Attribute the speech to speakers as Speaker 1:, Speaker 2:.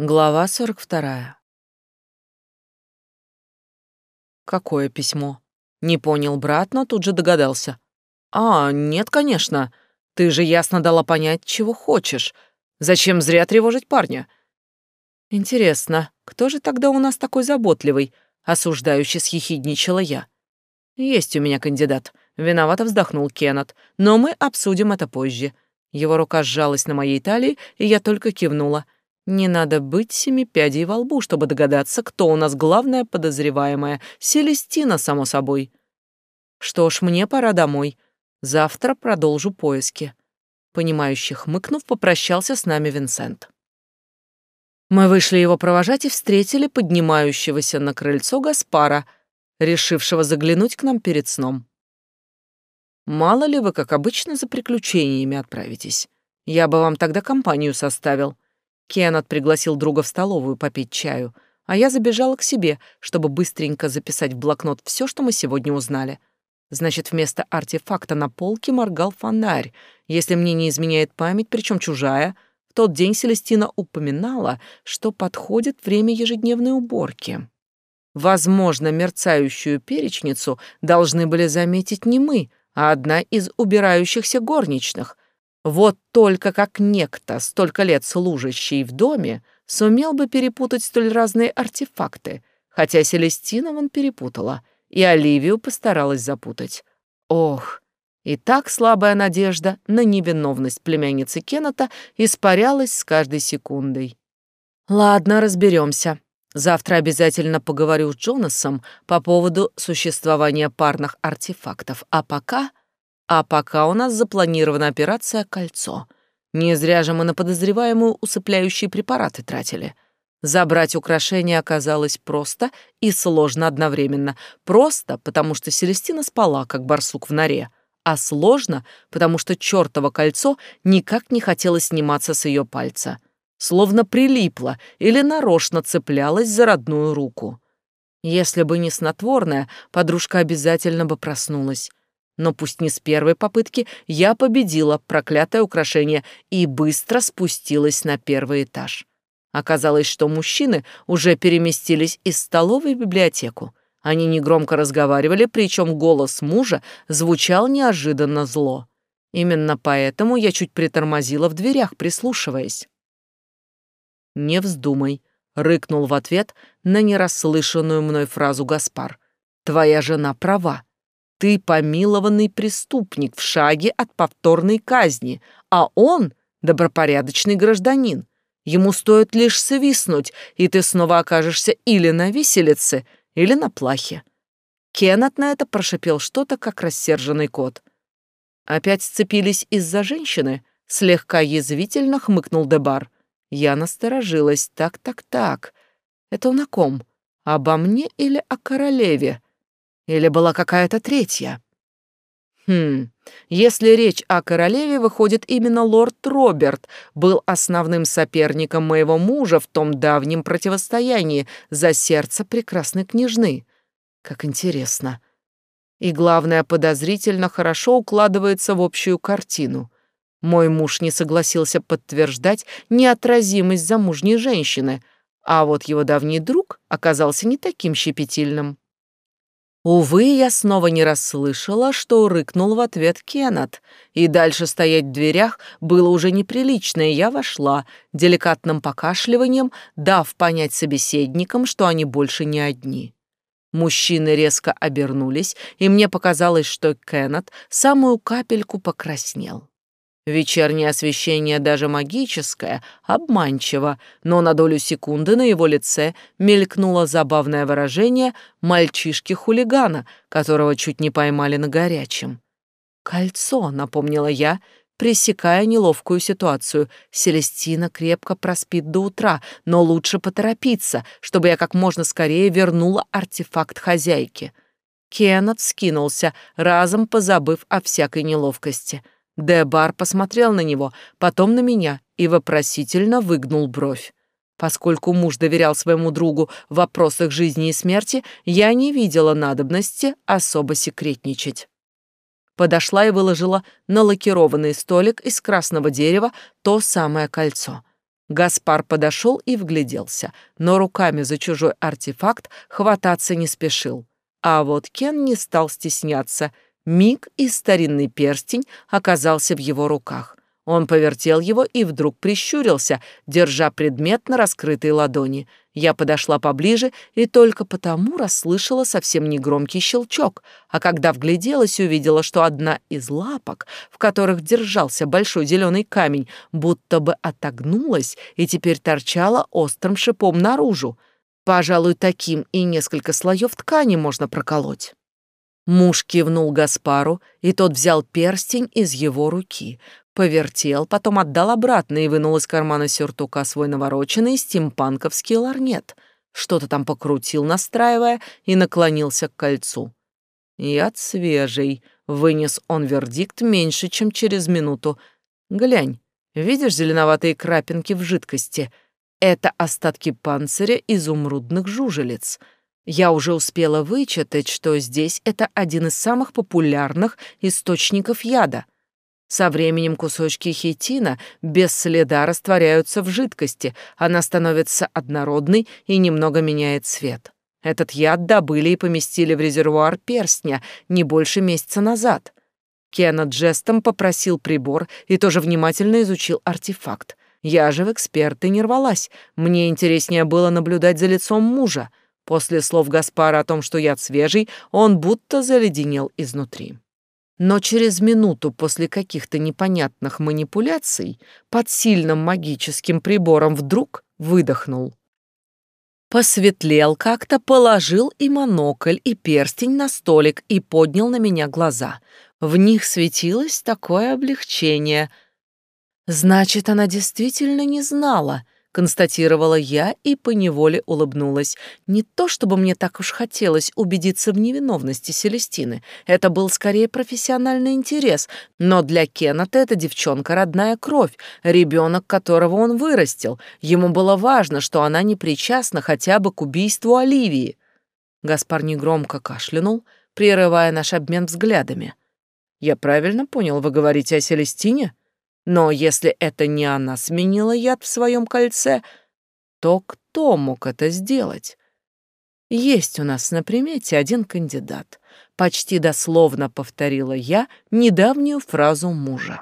Speaker 1: Глава 42. Какое письмо? Не понял брат, но тут же догадался. А, нет, конечно. Ты же ясно дала понять, чего хочешь. Зачем зря тревожить парня? Интересно, кто же тогда у нас такой заботливый? Осуждающе съехидничала я. Есть у меня кандидат. Виновато вздохнул Кеннет, но мы обсудим это позже. Его рука сжалась на моей талии, и я только кивнула — не надо быть семи пядей во лбу, чтобы догадаться, кто у нас главная подозреваемая. Селестина, само собой. Что ж, мне пора домой. Завтра продолжу поиски. Понимающе хмыкнув, попрощался с нами Винсент. Мы вышли его провожать и встретили поднимающегося на крыльцо Гаспара, решившего заглянуть к нам перед сном. Мало ли вы, как обычно, за приключениями отправитесь. Я бы вам тогда компанию составил. Кеннет пригласил друга в столовую попить чаю, а я забежала к себе, чтобы быстренько записать в блокнот все, что мы сегодня узнали. Значит, вместо артефакта на полке моргал фонарь. Если мне не изменяет память, причем чужая, в тот день Селестина упоминала, что подходит время ежедневной уборки. Возможно, мерцающую перечницу должны были заметить не мы, а одна из убирающихся горничных — вот только как некто, столько лет служащий в доме, сумел бы перепутать столь разные артефакты, хотя Селестина он перепутала, и Оливию постаралась запутать. Ох, и так слабая надежда на невиновность племянницы Кеннета испарялась с каждой секундой. Ладно, разберемся. Завтра обязательно поговорю с Джонасом по поводу существования парных артефактов, а пока а пока у нас запланирована операция «Кольцо». Не зря же мы на подозреваемую усыпляющие препараты тратили. Забрать украшение оказалось просто и сложно одновременно. Просто, потому что Селестина спала, как барсук в норе, а сложно, потому что чёртово кольцо никак не хотело сниматься с ее пальца. Словно прилипло или нарочно цеплялось за родную руку. Если бы не снотворное, подружка обязательно бы проснулась. Но пусть не с первой попытки, я победила проклятое украшение и быстро спустилась на первый этаж. Оказалось, что мужчины уже переместились из столовой в библиотеку. Они негромко разговаривали, причем голос мужа звучал неожиданно зло. Именно поэтому я чуть притормозила в дверях, прислушиваясь. «Не вздумай», — рыкнул в ответ на нерасслышанную мной фразу Гаспар. «Твоя жена права. Ты помилованный преступник в шаге от повторной казни, а он — добропорядочный гражданин. Ему стоит лишь свистнуть, и ты снова окажешься или на виселице, или на плахе. Кеннет на это прошипел что-то, как рассерженный кот. Опять сцепились из-за женщины, слегка язвительно хмыкнул Дебар. Я насторожилась. Так-так-так. Это он о ком? Обо мне или о королеве? Или была какая-то третья? Хм, если речь о королеве, выходит, именно лорд Роберт был основным соперником моего мужа в том давнем противостоянии за сердце прекрасной княжны. Как интересно. И главное, подозрительно хорошо укладывается в общую картину. Мой муж не согласился подтверждать неотразимость замужней женщины, а вот его давний друг оказался не таким щепетильным. Увы, я снова не расслышала, что рыкнул в ответ Кеннет, и дальше стоять в дверях было уже неприлично, и я вошла, деликатным покашливанием, дав понять собеседникам, что они больше не одни. Мужчины резко обернулись, и мне показалось, что Кеннет самую капельку покраснел. Вечернее освещение, даже магическое, обманчиво, но на долю секунды на его лице мелькнуло забавное выражение мальчишки-хулигана, которого чуть не поймали на горячем. «Кольцо», — напомнила я, пресекая неловкую ситуацию. Селестина крепко проспит до утра, но лучше поторопиться, чтобы я как можно скорее вернула артефакт хозяйке. Кеннет скинулся, разом позабыв о всякой неловкости — Дебар посмотрел на него, потом на меня и вопросительно выгнул бровь. Поскольку муж доверял своему другу в вопросах жизни и смерти, я не видела надобности особо секретничать. Подошла и выложила на лакированный столик из красного дерева то самое кольцо. Гаспар подошел и вгляделся, но руками за чужой артефакт хвататься не спешил. А вот Кен не стал стесняться. Миг и старинный перстень оказался в его руках. Он повертел его и вдруг прищурился, держа предмет на раскрытой ладони. Я подошла поближе и только потому расслышала совсем негромкий щелчок, а когда вгляделась, увидела, что одна из лапок, в которых держался большой зеленый камень, будто бы отогнулась и теперь торчала острым шипом наружу. Пожалуй, таким и несколько слоев ткани можно проколоть. Муж кивнул Гаспару, и тот взял перстень из его руки, повертел, потом отдал обратно и вынул из кармана сюртука свой навороченный стимпанковский ларнет. Что-то там покрутил, настраивая, и наклонился к кольцу. «Яд свежий», — вынес он вердикт меньше, чем через минуту. «Глянь, видишь зеленоватые крапинки в жидкости? Это остатки панциря изумрудных жужелиц». Я уже успела вычитать, что здесь это один из самых популярных источников яда — со временем кусочки хитина без следа растворяются в жидкости, она становится однородной и немного меняет цвет. Этот яд добыли и поместили в резервуар перстня не больше месяца назад. Кеннет жестом попросил прибор и тоже внимательно изучил артефакт. Я же в эксперты не рвалась. Мне интереснее было наблюдать за лицом мужа. После слов Гаспара о том, что яд свежий, он будто заледенел изнутри. Но через минуту после каких-то непонятных манипуляций под сильным магическим прибором вдруг выдохнул. Посветлел как-то, положил и монокль, и перстень на столик и поднял на меня глаза. В них светилось такое облегчение. Значит, она действительно не знала — констатировала я и поневоле улыбнулась. Не то чтобы мне так уж хотелось убедиться в невиновности Селестины, это был скорее профессиональный интерес, но для Кеннета эта девчонка родная кровь, ребенок которого он вырастил. Ему было важно, что она не причастна хотя бы к убийству Оливии. Гаспар негромко кашлянул, прерывая наш обмен взглядами. «Я правильно понял, вы говорите о Селестине?» Но если это не она сменила яд в своем кольце, то кто мог это сделать? Есть у нас на примете один кандидат. Почти дословно повторила я недавнюю фразу мужа.